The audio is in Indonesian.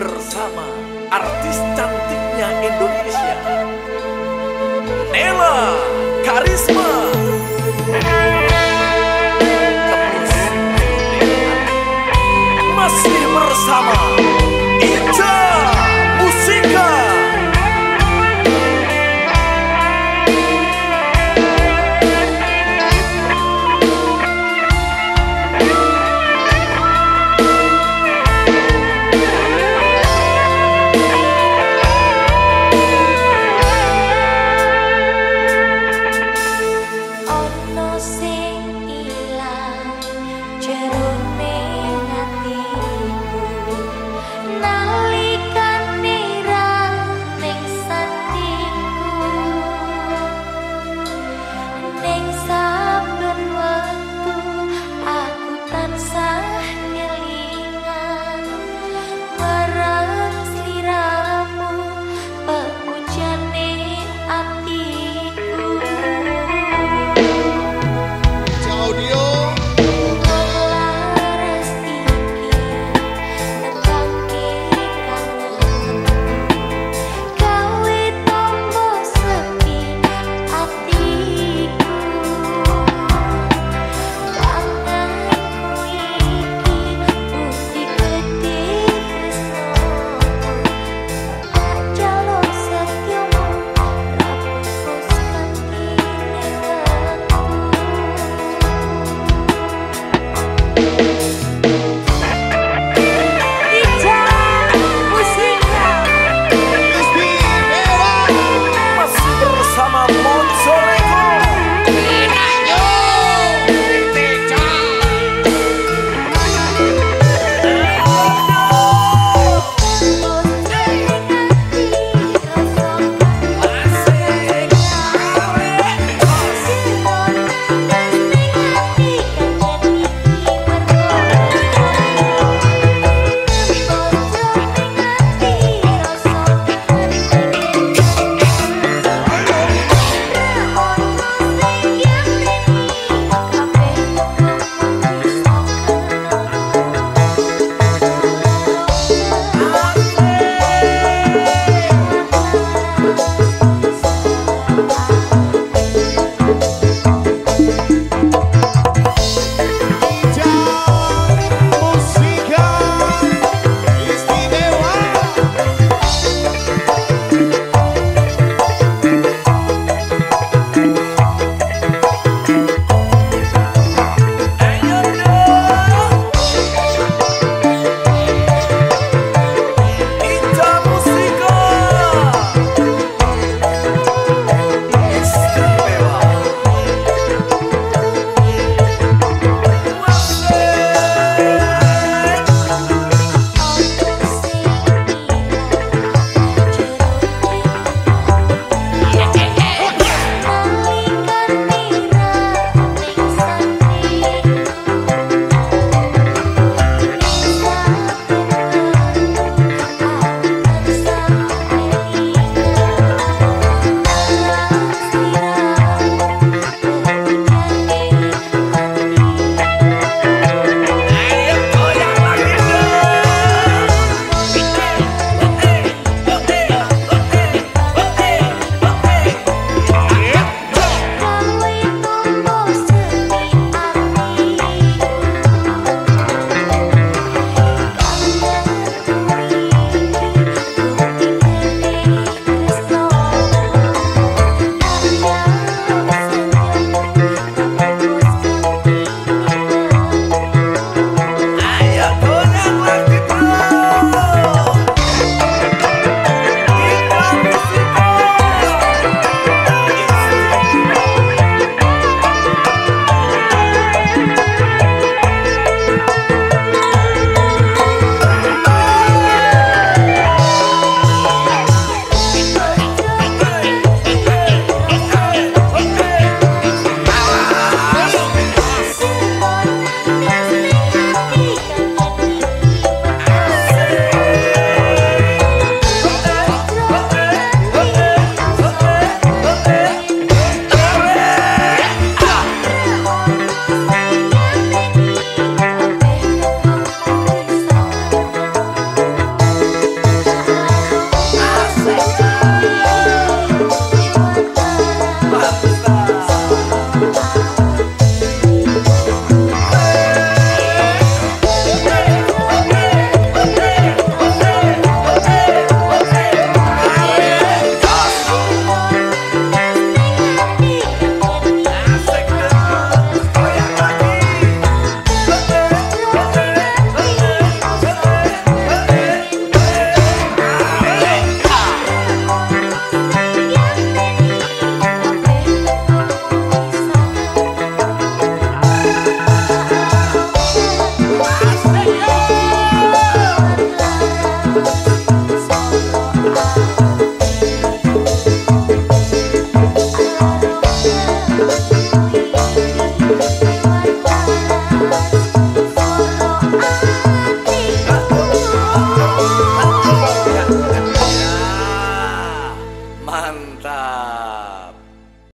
bersama artis cantiknya Indonesia Nela Karisma.